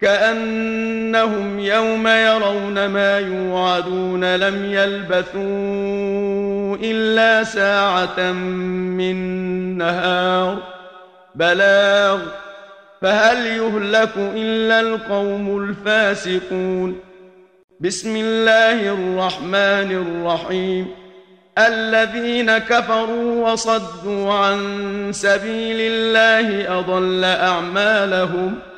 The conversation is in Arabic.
كأنهم يوم يرون ما يوعدون لم يلبثوا إلا ساعة من نهار بلاغ فهل يهلك إلا القوم الفاسقون بسم الله الرحمن الرحيم الذين كفروا وصدوا عن سبيل الله أضل أعمالهم ۖ